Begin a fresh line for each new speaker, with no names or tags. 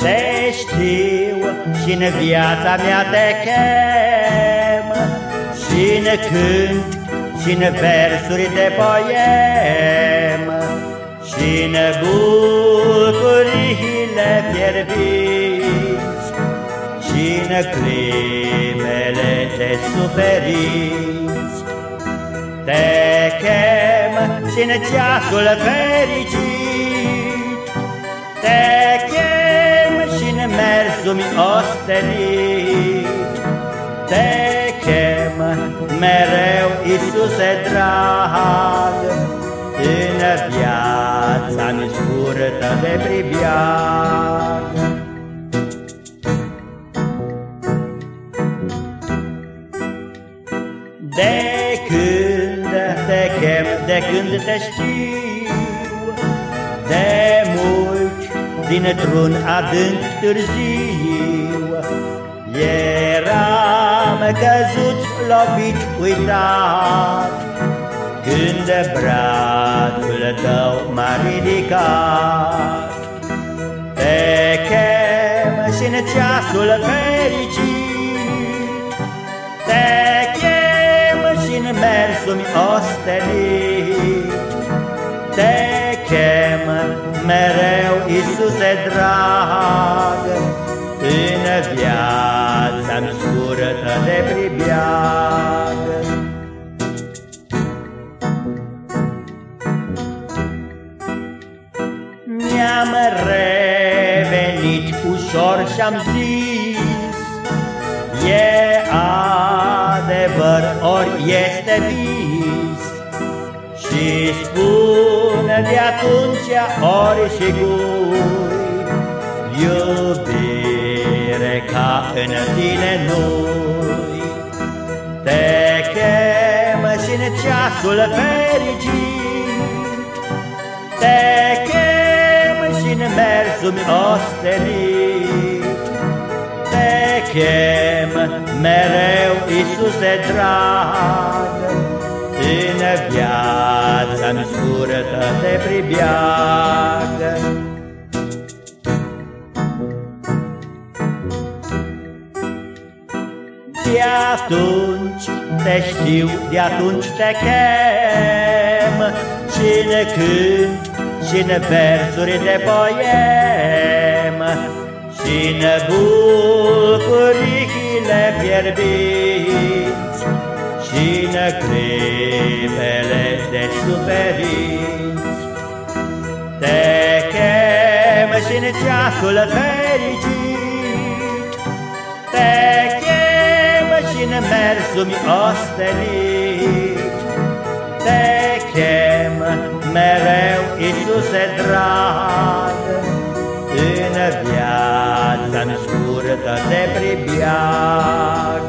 Te știu și în viața mea te chem. Și în cânt și în versuri de poem Și în bucurile fierbiți Și în climele de suferiți Te chem și în ceasul fericit mersul ostenit Te chem mereu, Iisuse drag. În viața-mi scurtă de pribeag De când te chem, de când te știu De mult dintr-un adânc târziu Eram căzut, lovit, uitat Când brațul tău m-a ridicat Te chem și în ceasul fericit Te mersul-mi ostenit. Te chem mereu, Iisuse drag, În viața-mi scurtă de pribeag. Mi-am revenit ușor și-am zis, E adevăr ori este vis Și spun de atunci ori și gui Iubire ca în tine nu-i Te chem și în ceasul fericit. Te chem și în mersul ostenit. Te chem mereu, Iisuse drag, În viața-mi scurtă de pribeag. De atunci te știu, de atunci te chem, Cine cânt și în versuri de poem, Și în bucurile fierbiți. Și în clipele de suferiți Te chem și în ceasul fericit. Te chem și în mersul-mi ostenit Te chem mereu, Iisuse drag În viața-mi scurtă de pribeag